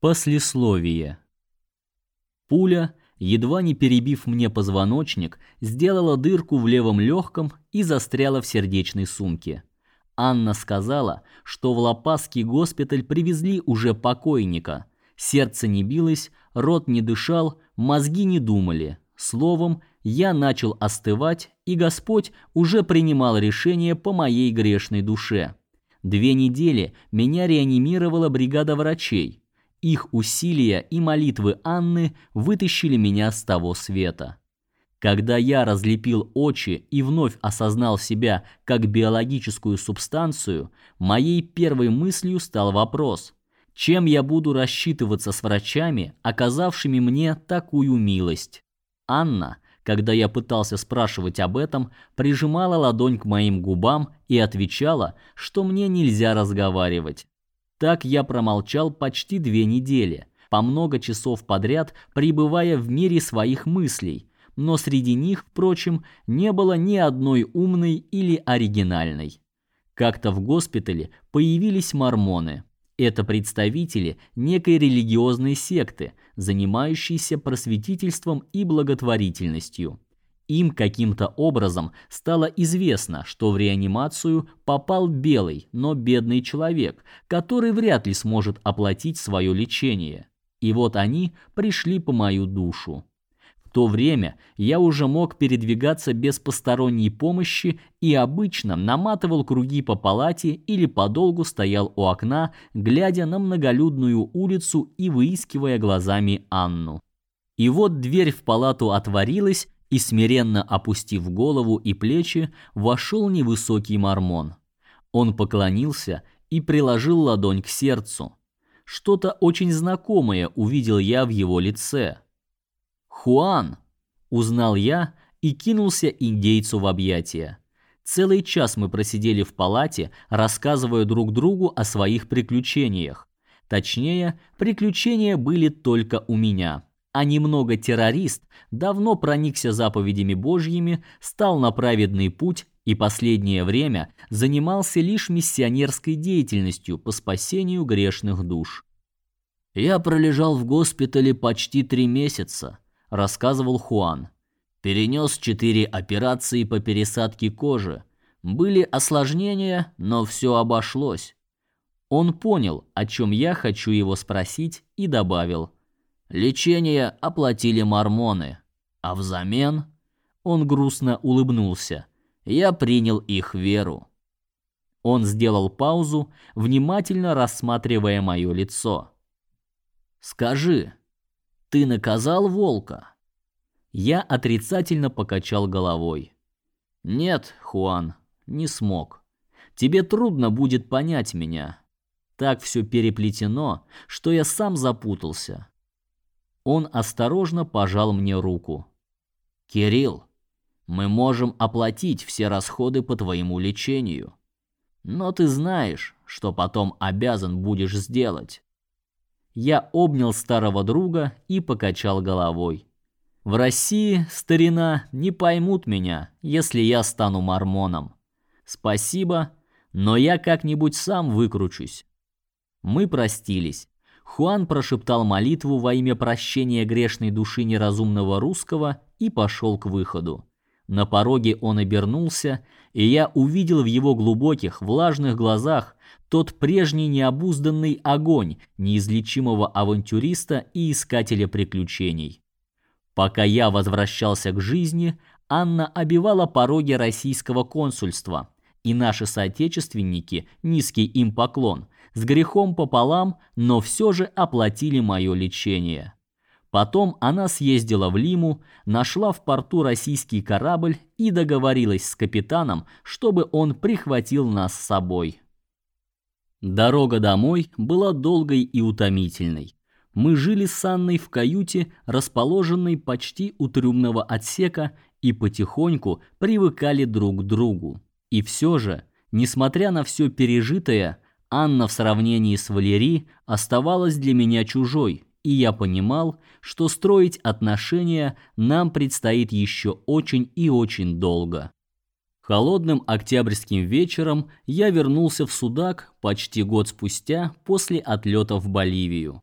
Послесловие. Пуля, едва не перебив мне позвоночник, сделала дырку в левом легком и застряла в сердечной сумке. Анна сказала, что в Лопасский госпиталь привезли уже покойника. Сердце не билось, рот не дышал, мозги не думали. Словом, я начал остывать, и Господь уже принимал решение по моей грешной душе. Две недели меня реанимировала бригада врачей. Их усилия и молитвы Анны вытащили меня с того света. Когда я разлепил очи и вновь осознал себя как биологическую субстанцию, моей первой мыслью стал вопрос: чем я буду рассчитываться с врачами, оказавшими мне такую милость? Анна, когда я пытался спрашивать об этом, прижимала ладонь к моим губам и отвечала, что мне нельзя разговаривать. Так я промолчал почти две недели, по много часов подряд пребывая в мире своих мыслей, но среди них, впрочем, не было ни одной умной или оригинальной. Как-то в госпитале появились мормоны. Это представители некой религиозной секты, занимающейся просветительством и благотворительностью. Им каким-то образом стало известно, что в реанимацию попал белый, но бедный человек, который вряд ли сможет оплатить свое лечение. И вот они пришли по мою душу. В то время я уже мог передвигаться без посторонней помощи и обычно наматывал круги по палате или подолгу стоял у окна, глядя на многолюдную улицу и выискивая глазами Анну. И вот дверь в палату отворилась, и смиренно опустив голову и плечи, вошел невысокий мормон. Он поклонился и приложил ладонь к сердцу. Что-то очень знакомое увидел я в его лице. "Хуан", узнал я и кинулся индейцу в объятия. Целый час мы просидели в палате, рассказывая друг другу о своих приключениях. Точнее, приключения были только у меня а немного террорист давно проникся заповедями Божьими, стал на праведный путь и последнее время занимался лишь миссионерской деятельностью по спасению грешных душ. Я пролежал в госпитале почти три месяца, рассказывал Хуан. Перенес четыре операции по пересадке кожи. Были осложнения, но все обошлось. Он понял, о чем я хочу его спросить, и добавил: Лечение оплатили мормоны, а взамен он грустно улыбнулся. Я принял их веру. Он сделал паузу, внимательно рассматривая мое лицо. Скажи, ты наказал волка? Я отрицательно покачал головой. Нет, Хуан, не смог. Тебе трудно будет понять меня. Так все переплетено, что я сам запутался. Он осторожно пожал мне руку. Кирилл, мы можем оплатить все расходы по твоему лечению. Но ты знаешь, что потом обязан будешь сделать. Я обнял старого друга и покачал головой. В России, старина, не поймут меня, если я стану мормоном. Спасибо, но я как-нибудь сам выкручусь. Мы простились. Хуан прошептал молитву во имя прощения грешной души неразумного русского и пошел к выходу. На пороге он обернулся, и я увидел в его глубоких, влажных глазах тот прежний необузданный огонь неизлечимого авантюриста и искателя приключений. Пока я возвращался к жизни, Анна обивала пороги российского консульства, и наши соотечественники, низкий им поклон, с грехом пополам, но все же оплатили мое лечение. Потом она съездила в Лиму, нашла в порту российский корабль и договорилась с капитаном, чтобы он прихватил нас с собой. Дорога домой была долгой и утомительной. Мы жили с Анной в каюте, расположенной почти у трюмного отсека, и потихоньку привыкали друг к другу. И все же, несмотря на все пережитое, Анна в сравнении с Валери оставалась для меня чужой, и я понимал, что строить отношения нам предстоит еще очень и очень долго. Холодным октябрьским вечером я вернулся в Судак почти год спустя после отлета в Боливию.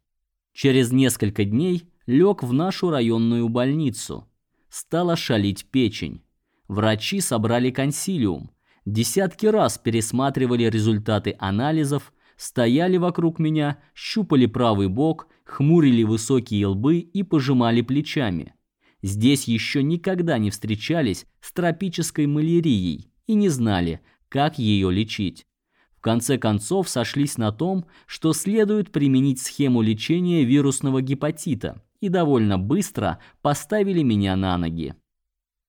Через несколько дней лег в нашу районную больницу. Стала шалить печень. Врачи собрали консилиум. Десятки раз пересматривали результаты анализов, стояли вокруг меня, щупали правый бок, хмурили высокие лбы и пожимали плечами. Здесь еще никогда не встречались с тропической малярией и не знали, как ее лечить. В конце концов сошлись на том, что следует применить схему лечения вирусного гепатита, и довольно быстро поставили меня на ноги.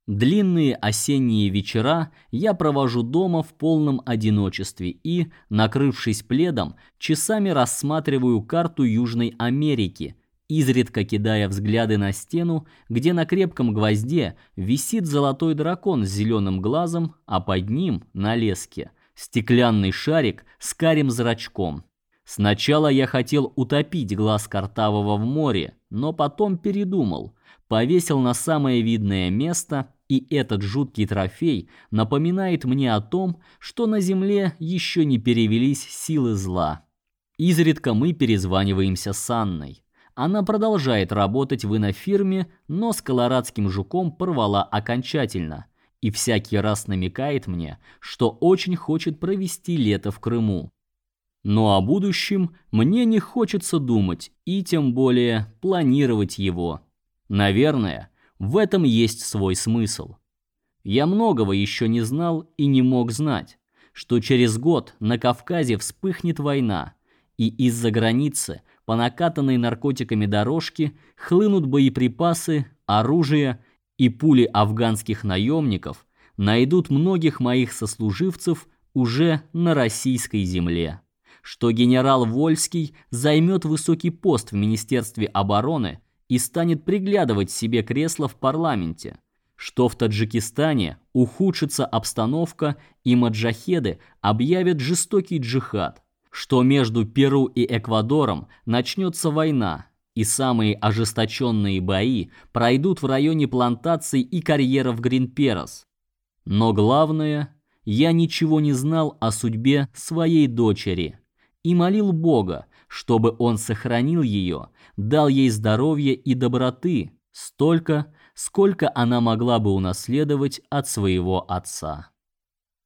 Длинные осенние вечера я провожу дома в полном одиночестве и, накрывшись пледом, часами рассматриваю карту Южной Америки, изредка кидая взгляды на стену, где на крепком гвозде висит золотой дракон с зеленым глазом, а под ним, на леске, стеклянный шарик с карим зрачком. Сначала я хотел утопить глаз картавого в море, но потом передумал, повесил на самое видное место и этот жуткий трофей напоминает мне о том, что на земле еще не перевелись силы зла. Изредка мы перезваниваемся с Анной. Она продолжает работать в инофирме, но с колорадским жуком порвала окончательно и всякий раз намекает мне, что очень хочет провести лето в Крыму. Но о будущем мне не хочется думать и тем более планировать его. Наверное, в этом есть свой смысл. Я многого еще не знал и не мог знать, что через год на Кавказе вспыхнет война, и из-за границы по накатанной наркотиками дорожке хлынут боеприпасы, оружие и пули афганских наемников найдут многих моих сослуживцев уже на российской земле. Что генерал Вольский займет высокий пост в Министерстве обороны и станет приглядывать себе кресло в парламенте, что в Таджикистане ухудшится обстановка и маджахеды объявят жестокий джихад, что между Перу и Эквадором начнется война, и самые ожесточенные бои пройдут в районе плантаций и карьеров Гринперос. Но главное, я ничего не знал о судьбе своей дочери и молил Бога, чтобы он сохранил ее, дал ей здоровья и доброты, столько, сколько она могла бы унаследовать от своего отца.